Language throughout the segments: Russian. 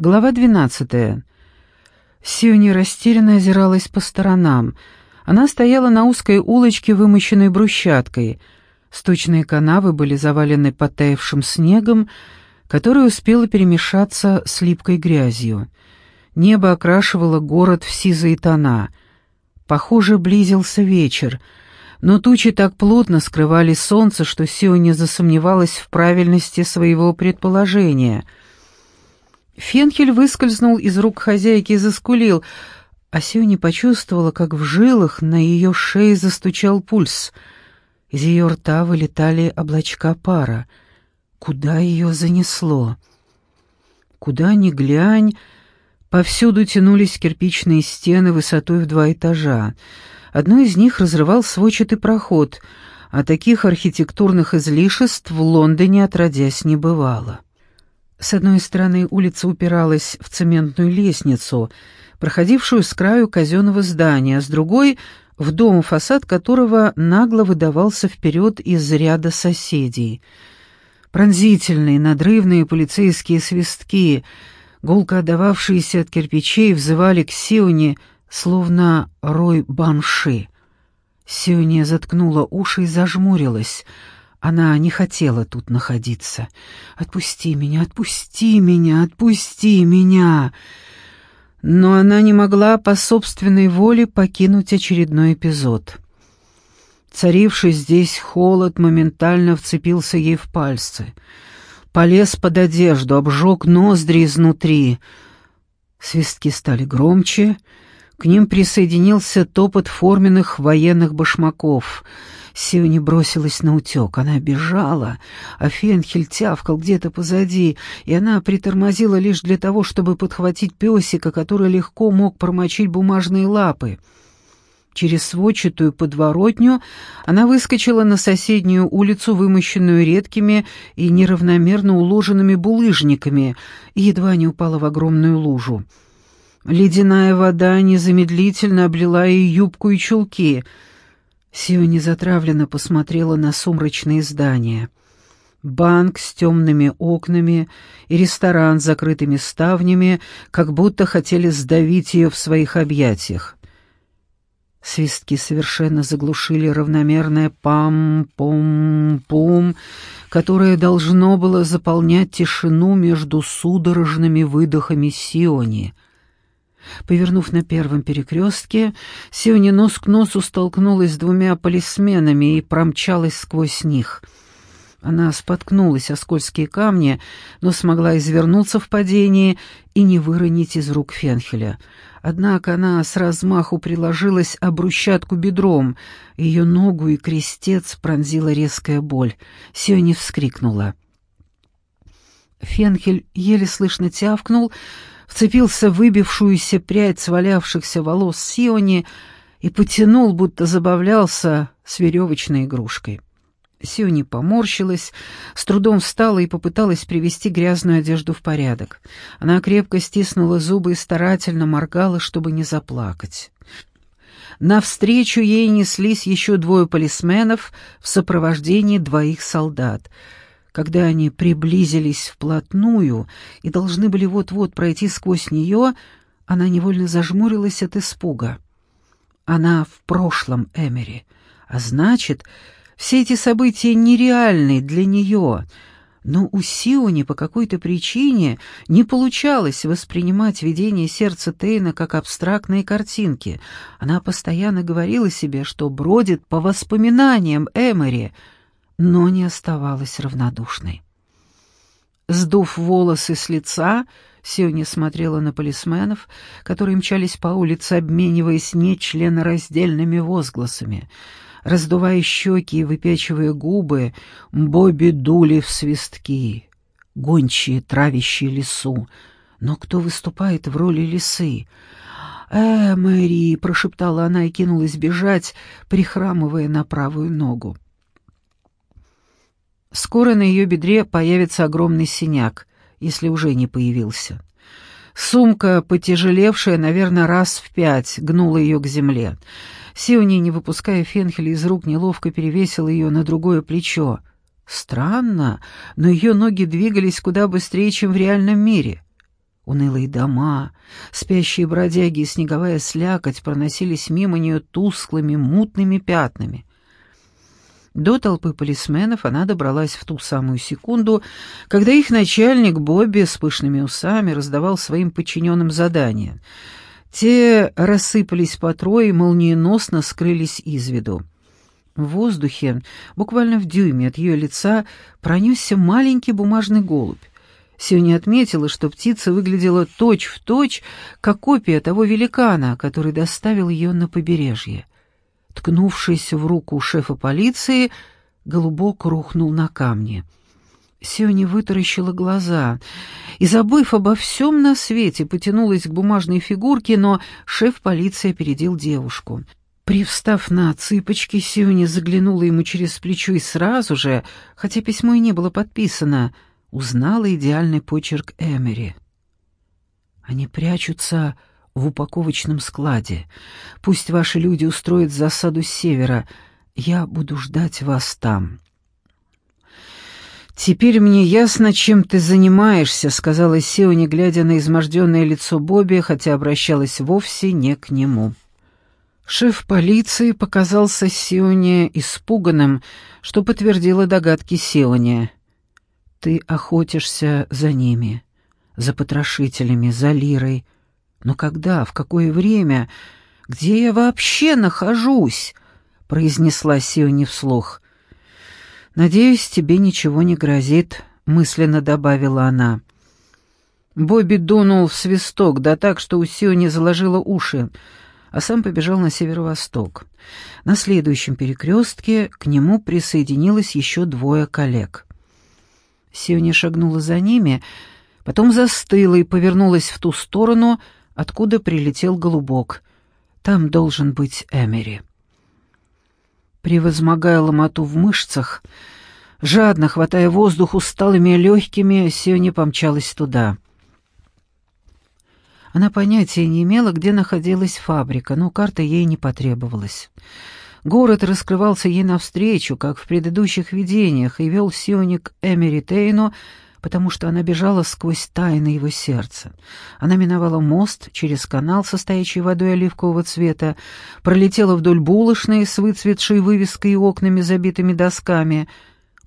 Глава двенадцатая. Сиони растерянно озиралась по сторонам. Она стояла на узкой улочке, вымощенной брусчаткой. Сточные канавы были завалены потаявшим снегом, который успел перемешаться с липкой грязью. Небо окрашивало город в сизые тона. Похоже, близился вечер, но тучи так плотно скрывали солнце, что Сиони засомневалась в правильности своего предположения — Фенхель выскользнул из рук хозяйки и заскулил, а Сюни почувствовала, как в жилах на ее шее застучал пульс. Из ее рта вылетали облачка пара. Куда ее занесло? Куда ни глянь, повсюду тянулись кирпичные стены высотой в два этажа. Одно из них разрывал сводчатый проход, а таких архитектурных излишеств в Лондоне отродясь не бывало. С одной стороны улица упиралась в цементную лестницу, проходившую с краю казенного здания, а с другой — в дом, фасад которого нагло выдавался вперед из ряда соседей. Пронзительные, надрывные полицейские свистки, гулко отдававшиеся от кирпичей, взывали к Сионе, словно рой банши. Сионе заткнула уши и зажмурилась — она не хотела тут находиться. «Отпусти меня, отпусти меня, отпусти меня!» Но она не могла по собственной воле покинуть очередной эпизод. Царивший здесь холод моментально вцепился ей в пальцы. Полез под одежду, обжег ноздри изнутри. Свистки стали громче, к ним присоединился топот форменных военных башмаков — Сиони бросилась на утек. Она бежала, а Фенхель тявкал где-то позади, и она притормозила лишь для того, чтобы подхватить песика, который легко мог промочить бумажные лапы. Через сводчатую подворотню она выскочила на соседнюю улицу, вымощенную редкими и неравномерно уложенными булыжниками, и едва не упала в огромную лужу. Ледяная вода незамедлительно облила ей юбку и чулки — Сиони затравленно посмотрела на сумрачные здания. Банк с темными окнами и ресторан с закрытыми ставнями как будто хотели сдавить ее в своих объятиях. Свистки совершенно заглушили равномерное пам-пум-пум, которое должно было заполнять тишину между судорожными выдохами Сиони — Повернув на первом перекрестке, Сиони нос к носу столкнулась с двумя полисменами и промчалась сквозь них. Она споткнулась о скользкие камни, но смогла извернуться в падении и не выронить из рук Фенхеля. Однако она с размаху приложилась об брусчатку бедром, ее ногу и крестец пронзила резкая боль. Сиони вскрикнула. Фенхель еле слышно тявкнул, вцепился в выбившуюся прядь свалявшихся волос Сиони и потянул, будто забавлялся с веревочной игрушкой. Сиони поморщилась, с трудом встала и попыталась привести грязную одежду в порядок. Она крепко стиснула зубы и старательно моргала, чтобы не заплакать. Навстречу ей неслись еще двое полисменов в сопровождении двоих солдат — когда они приблизились вплотную и должны были вот-вот пройти сквозь нее, она невольно зажмурилась от испуга. Она в прошлом Эмери, а значит, все эти события нереальны для нее, но у Сиони по какой-то причине не получалось воспринимать видение сердца Тейна как абстрактные картинки. Она постоянно говорила себе, что бродит по воспоминаниям Эмери — но не оставалась равнодушной. Сдув волосы с лица, Сиони смотрела на полисменов, которые мчались по улице, обмениваясь нечленораздельными возгласами. Раздувая щеки и выпячивая губы, Бобби дули в свистки, гончие, травящие лесу. Но кто выступает в роли лисы? «Э, Мэри!» — прошептала она и кинулась бежать, прихрамывая на правую ногу. Скоро на ее бедре появится огромный синяк, если уже не появился. Сумка, потяжелевшая, наверное, раз в пять, гнула ее к земле. Сиони, не выпуская Фенхеля из рук, неловко перевесила ее на другое плечо. Странно, но ее ноги двигались куда быстрее, чем в реальном мире. Унылые дома, спящие бродяги и снеговая слякоть проносились мимо нее тусклыми, мутными пятнами. До толпы полисменов она добралась в ту самую секунду, когда их начальник Бобби с пышными усами раздавал своим подчиненным задания. Те рассыпались по трое и молниеносно скрылись из виду. В воздухе, буквально в дюйме от ее лица, пронесся маленький бумажный голубь. Сюня отметила, что птица выглядела точь-в-точь, точь, как копия того великана, который доставил ее на побережье. Ткнувшись в руку шефа полиции, голубок рухнул на камни. Сиони вытаращила глаза и, забыв обо всем на свете, потянулась к бумажной фигурке, но шеф полиции опередил девушку. Привстав на цыпочки, Сиони заглянула ему через плечо и сразу же, хотя письмо и не было подписано, узнала идеальный почерк Эмери. «Они прячутся в упаковочном складе. Пусть ваши люди устроят засаду с севера. Я буду ждать вас там». «Теперь мне ясно, чем ты занимаешься», — сказала Сео, не глядя на изможденное лицо Бобби, хотя обращалась вовсе не к нему. Шеф полиции показался Сионе испуганным, что подтвердило догадки Сионе. «Ты охотишься за ними, за потрошителями, за Лирой, но когда, в какое время, где я вообще нахожусь?» — произнесла Сиони вслух. «Надеюсь, тебе ничего не грозит», — мысленно добавила она. Бобби дунул в свисток, да так, что у Сиони заложило уши, а сам побежал на северо-восток. На следующем перекрестке к нему присоединилось еще двое коллег. Сиони шагнула за ними, потом застыла и повернулась в ту сторону, откуда прилетел голубок. Там должен быть Эмери. Превозмогая ломоту в мышцах, жадно хватая воздух усталыми легкими, Сиони помчалась туда. Она понятия не имела, где находилась фабрика, но карта ей не потребовалась. Город раскрывался ей навстречу, как в предыдущих видениях, и вел Сиони к Эмери Тейну, потому что она бежала сквозь тайны его сердца. Она миновала мост через канал, состоящий водой оливкового цвета, пролетела вдоль булочной с выцветшей вывеской и окнами, забитыми досками.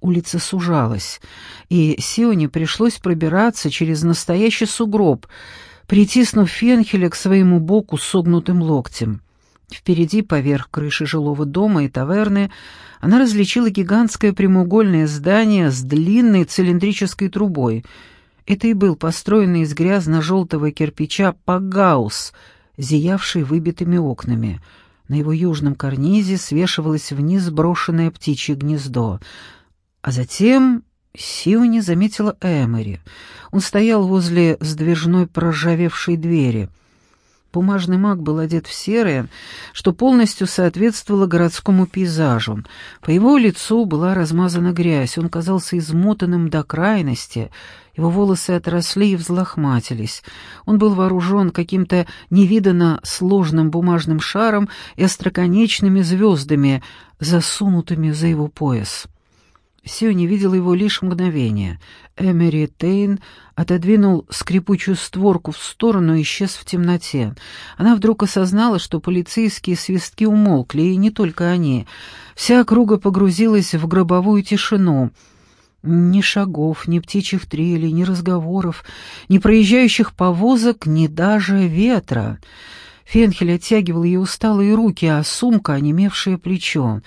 Улица сужалась, и Сионе пришлось пробираться через настоящий сугроб, притиснув Фенхеля к своему боку согнутым локтем. Впереди, поверх крыши жилого дома и таверны, она различила гигантское прямоугольное здание с длинной цилиндрической трубой. Это и был построенный из грязно-желтого кирпича пагаус, зиявший выбитыми окнами. На его южном карнизе свешивалось вниз брошенное птичье гнездо. А затем Сиони заметила Эмери. Он стоял возле сдвижной проржавевшей двери — Бумажный маг был одет в серое, что полностью соответствовало городскому пейзажу. По его лицу была размазана грязь, он казался измотанным до крайности, его волосы отросли и взлохматились. Он был вооружен каким-то невиданно сложным бумажным шаром и остроконечными звездами, засунутыми за его пояс. Сиони видела его лишь мгновение. Эмери Тейн отодвинул скрипучую створку в сторону и исчез в темноте. Она вдруг осознала, что полицейские свистки умолкли, и не только они. Вся округа погрузилась в гробовую тишину. Ни шагов, ни птичьих трелей, ни разговоров, ни проезжающих повозок, ни даже ветра. Фенхель оттягивал ее усталые руки, а сумка — онемевшее плечо.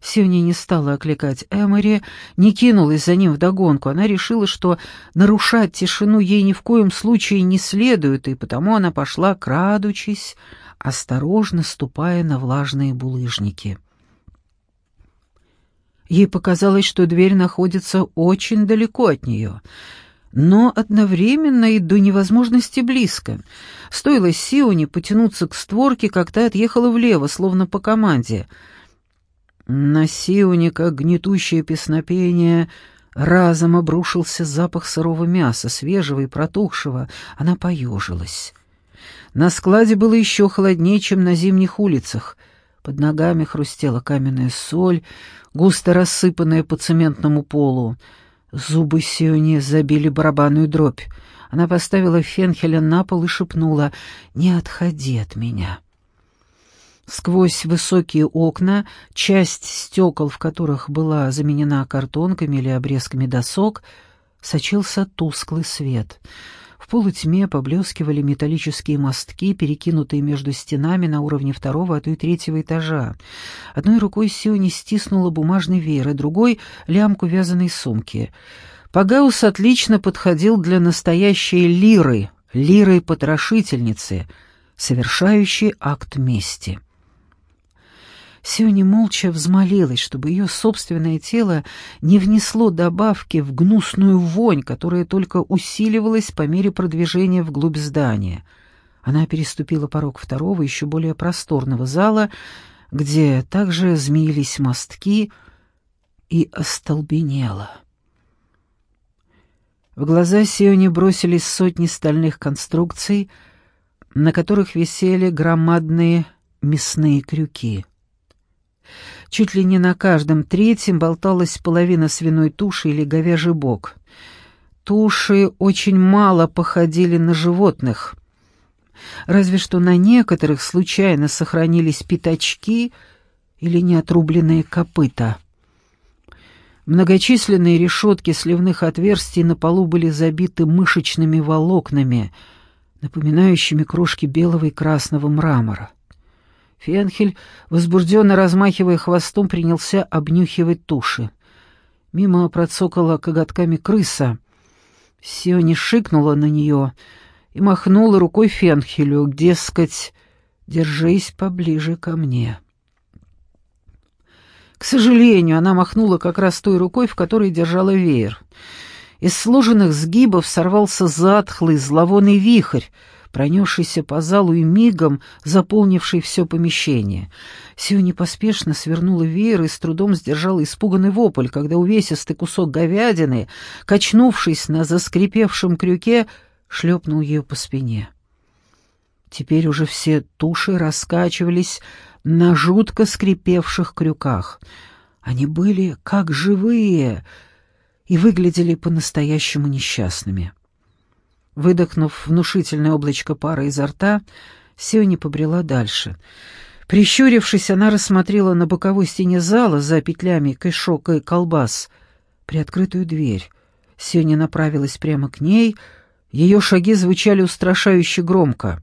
Севни не стала окликать Эмори, не кинулась за ним вдогонку. Она решила, что нарушать тишину ей ни в коем случае не следует, и потому она пошла, крадучись, осторожно ступая на влажные булыжники. Ей показалось, что дверь находится очень далеко от нее, но одновременно и до невозможности близко. Стоило Сионе потянуться к створке, как та отъехала влево, словно по команде — на Сионика гнетущее песнопение разом обрушился запах сырого мяса, свежего и протухшего. Она поежилась. На складе было еще холоднее, чем на зимних улицах. Под ногами хрустела каменная соль, густо рассыпанная по цементному полу. Зубы Сиони забили барабанную дробь. Она поставила Фенхеля на пол и шепнула «Не отходи от меня». Сквозь высокие окна, часть стекол, в которых была заменена картонками или обрезками досок, сочился тусклый свет. В полутьме поблескивали металлические мостки, перекинутые между стенами на уровне второго, а то и третьего этажа. Одной рукой Сиони стиснула бумажный веер, а другой — лямку вязаной сумки. Пагаус отлично подходил для настоящей лиры, лиры-потрошительницы, совершающей акт мести. Сюни молча взмолилась, чтобы ее собственное тело не внесло добавки в гнусную вонь, которая только усиливалась по мере продвижения вглубь здания. Она переступила порог второго, еще более просторного зала, где также змеились мостки, и остолбенела. В глаза Сионе бросились сотни стальных конструкций, на которых висели громадные мясные крюки — Чуть ли не на каждом третьем болталась половина свиной туши или говяжий бок. Туши очень мало походили на животных. Разве что на некоторых случайно сохранились пятачки или неотрубленные копыта. Многочисленные решетки сливных отверстий на полу были забиты мышечными волокнами, напоминающими крошки белого и красного мрамора. Фенхель, возбужденно размахивая хвостом, принялся обнюхивать туши. Мимо процокала коготками крыса. Сиони шикнула на нее и махнула рукой Фенхелю, дескать, «Держись поближе ко мне». К сожалению, она махнула как раз той рукой, в которой держала веер. Из сложенных сгибов сорвался затхлый зловонный вихрь, пронесшийся по залу и мигом заполнивший все помещение. Сиони поспешно свернула веер и с трудом сдержала испуганный вопль, когда увесистый кусок говядины, качнувшись на заскрипевшем крюке, шлепнул ее по спине. Теперь уже все туши раскачивались на жутко скрипевших крюках. Они были как живые и выглядели по-настоящему несчастными. Выдохнув внушительное облачко пара изо рта, Сиони побрела дальше. Прищурившись, она рассмотрела на боковой стене зала за петлями кишок и колбас приоткрытую дверь. Сиони направилась прямо к ней, ее шаги звучали устрашающе громко.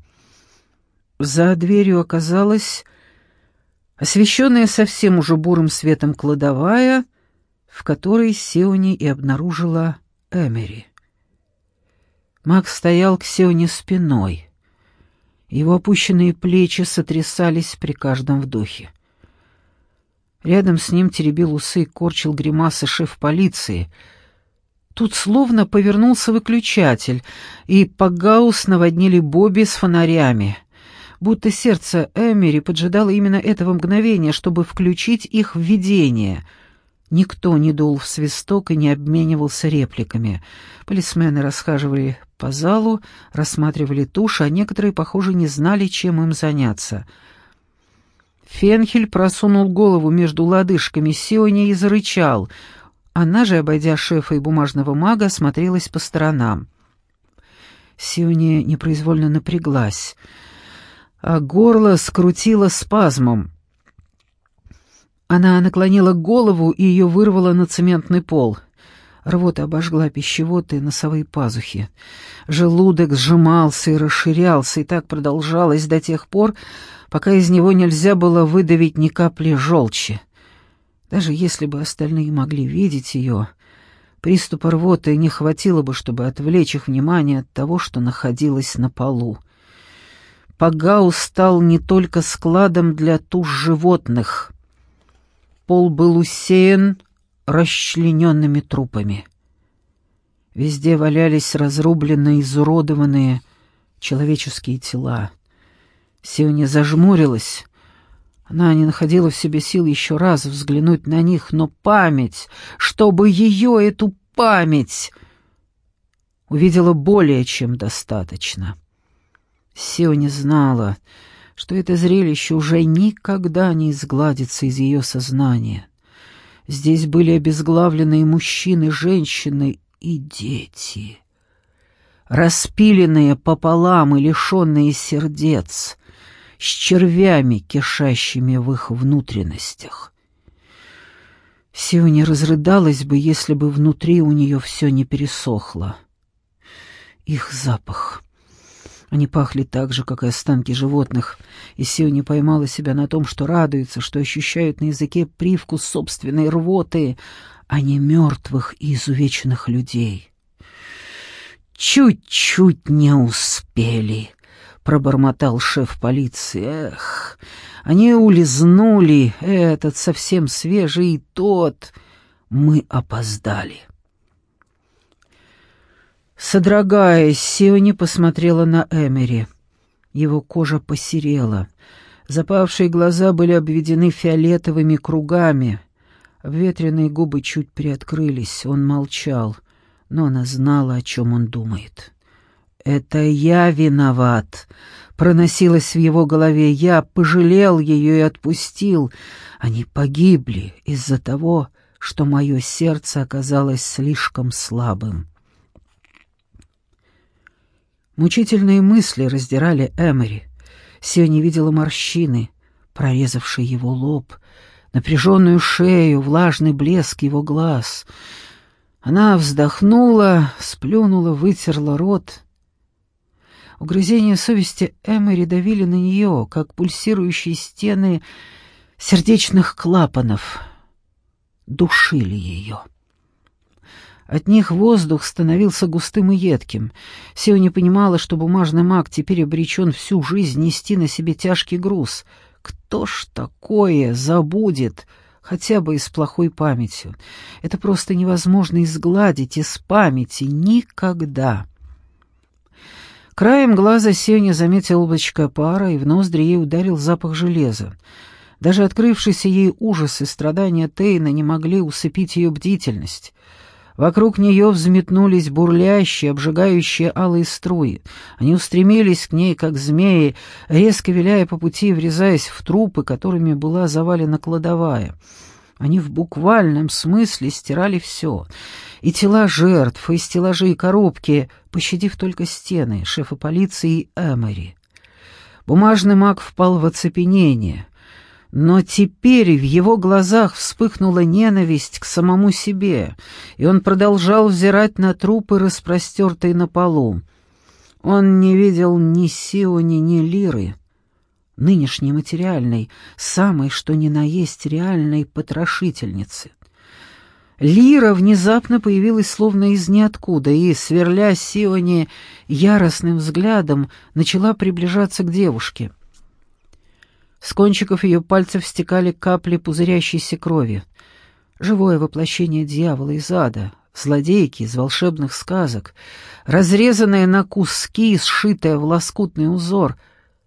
За дверью оказалась освещенная совсем уже бурым светом кладовая, в которой Сиони и обнаружила Эмери. Макс стоял к Сеоне спиной. Его опущенные плечи сотрясались при каждом вдохе. Рядом с ним теребил усы и корчил гримасы шеф полиции. Тут словно повернулся выключатель, и Пагаус наводнили Бобби с фонарями. Будто сердце Эмери поджидало именно этого мгновения, чтобы включить их в видение — Никто не дул в свисток и не обменивался репликами. Полисмены расхаживали по залу, рассматривали тушь, а некоторые, похоже, не знали, чем им заняться. Фенхель просунул голову между лодыжками Сиони и зарычал. Она же, обойдя шефа и бумажного мага, смотрелась по сторонам. Сиони непроизвольно напряглась, а горло скрутило спазмом. Она наклонила голову и ее вырвало на цементный пол. Рвота обожгла пищевод и носовые пазухи. Желудок сжимался и расширялся, и так продолжалось до тех пор, пока из него нельзя было выдавить ни капли желчи. Даже если бы остальные могли видеть ее, приступа рвоты не хватило бы, чтобы отвлечь их внимание от того, что находилось на полу. Пагау стал не только складом для туш животных — Пол был усеян расчлененными трупами. Везде валялись разрубленные, изуродованные человеческие тела. Сиони зажмурилась. Она не находила в себе сил еще раз взглянуть на них, но память, чтобы ее, эту память, увидела более чем достаточно. Сиони знала, что это зрелище уже никогда не изгладится из ее сознания. Здесь были обезглавленные мужчины, женщины и дети. распиленные пополам и лишенные сердец, с червями, кишащими в их внутренностях. Сио не разрыдалась бы, если бы внутри у нее все не пересохло. Их запах. Они пахли так же, как и останки животных, и Сио поймала себя на том, что радуется, что ощущают на языке привкус собственной рвоты, а не мертвых и изувеченных людей. «Чуть-чуть не успели», — пробормотал шеф полиции. «Эх, они улизнули, этот совсем свежий и тот. Мы опоздали». Содрогаясь, Сиони посмотрела на Эмери. Его кожа посерела. Запавшие глаза были обведены фиолетовыми кругами. Обветренные губы чуть приоткрылись. Он молчал но она знала, о чем он думает. «Это я виноват», — проносилось в его голове. «Я пожалел ее и отпустил. Они погибли из-за того, что мое сердце оказалось слишком слабым». Мучительные мысли раздирали Эмери. Сиони видела морщины, прорезавшие его лоб, напряженную шею, влажный блеск его глаз — она вздохнула, сплюнула, вытерла рот. Угрызения совести Эмери давили на нее, как пульсирующие стены сердечных клапанов. Душили ее. От них воздух становился густым и едким. Сео не понимала, что бумажный маг теперь обречен всю жизнь нести на себе тяжкий груз. Кто ж такое забудет, хотя бы и с плохой памятью. Это просто невозможно изгладить из памяти никогда. Краем глаза Сеня заметил облачко пара, и в ноздри ей ударил запах железа. Даже открывшиеся ей ужасы и страдания Тейна не могли усыпить ее бдительность. Вокруг нее взметнулись бурлящие, обжигающие алые струи. Они устремились к ней, как змеи, резко виляя по пути, врезаясь в трупы, которыми была завалена кладовая. Они в буквальном смысле стирали все. И тела жертв, и стеллажи, и коробки, пощадив только стены, шефа полиции Эмори. Бумажный маг впал в оцепенение — но теперь в его глазах вспыхнула ненависть к самому себе, и он продолжал взирать на трупы, распростертые на полу. Он не видел ни Сиони, ни Лиры, нынешней материальной, самой, что ни на есть реальной потрошительницы. Лира внезапно появилась словно из ниоткуда и, сверля Сиони яростным взглядом, начала приближаться к девушке. С кончиков ее пальцев стекали капли пузырящейся крови. Живое воплощение дьявола из ада, злодейки из волшебных сказок, разрезанная на куски сшитая в лоскутный узор,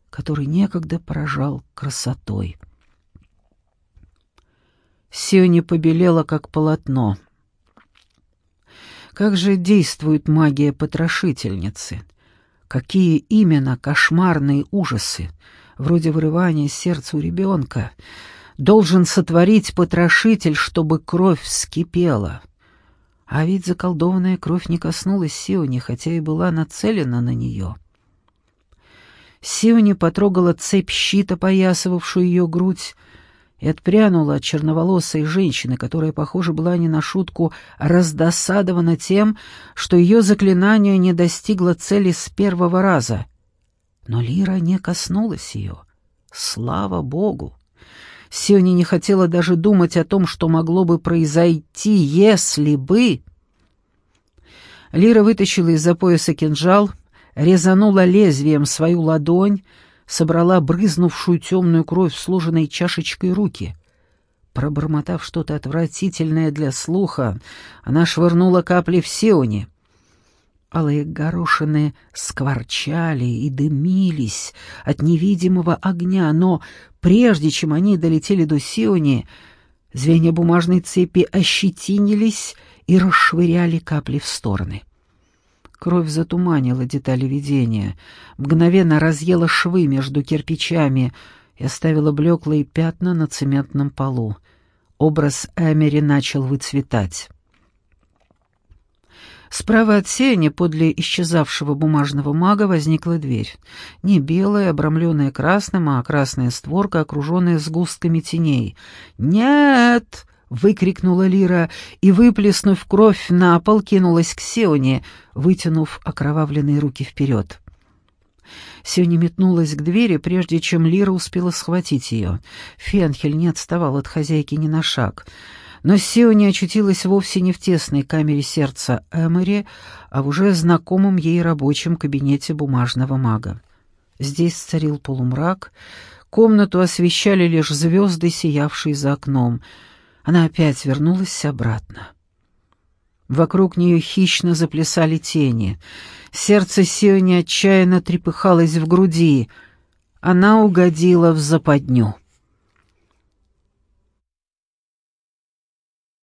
который некогда поражал красотой. Сиони побелела, как полотно. Как же действует магия потрошительницы? Какие именно кошмарные ужасы — вроде вырывания сердца у ребенка, должен сотворить потрошитель, чтобы кровь вскипела. А ведь заколдованная кровь не коснулась Сиони, хотя и была нацелена на нее. Сиони потрогала цепь щита, поясывавшую ее грудь, и отпрянула от черноволосой женщины, которая, похоже, была не на шутку раздосадована тем, что ее заклинание не достигло цели с первого раза. Но Лира не коснулась ее. Слава богу! Сиони не хотела даже думать о том, что могло бы произойти, если бы... Лира вытащила из-за пояса кинжал, резанула лезвием свою ладонь, собрала брызнувшую темную кровь сложенной чашечкой руки. Пробормотав что-то отвратительное для слуха, она швырнула капли в Сиони — Алые горошины скворчали и дымились от невидимого огня, но прежде чем они долетели до Сиони, звенья бумажной цепи ощетинились и расшвыряли капли в стороны. Кровь затуманила детали видения, мгновенно разъела швы между кирпичами и оставила блеклые пятна на цементном полу. Образ Эмери начал выцветать. Справа от сени, подле исчезавшего бумажного мага, возникла дверь. Не белая, обрамленная красным, а красная створка, окруженная сгустками теней. «Нет!» — выкрикнула Лира и, выплеснув кровь на пол, кинулась к Сеоне, вытянув окровавленные руки вперед. Сеони метнулась к двери, прежде чем Лира успела схватить ее. Фенхель не отставал от хозяйки ни на шаг — но Сиони очутилась вовсе не в тесной камере сердца Эмори, а в уже знакомом ей рабочем кабинете бумажного мага. Здесь царил полумрак, комнату освещали лишь звезды, сиявшие за окном. Она опять вернулась обратно. Вокруг нее хищно заплясали тени. Сердце Сиони отчаянно трепыхалось в груди. Она угодила в западню.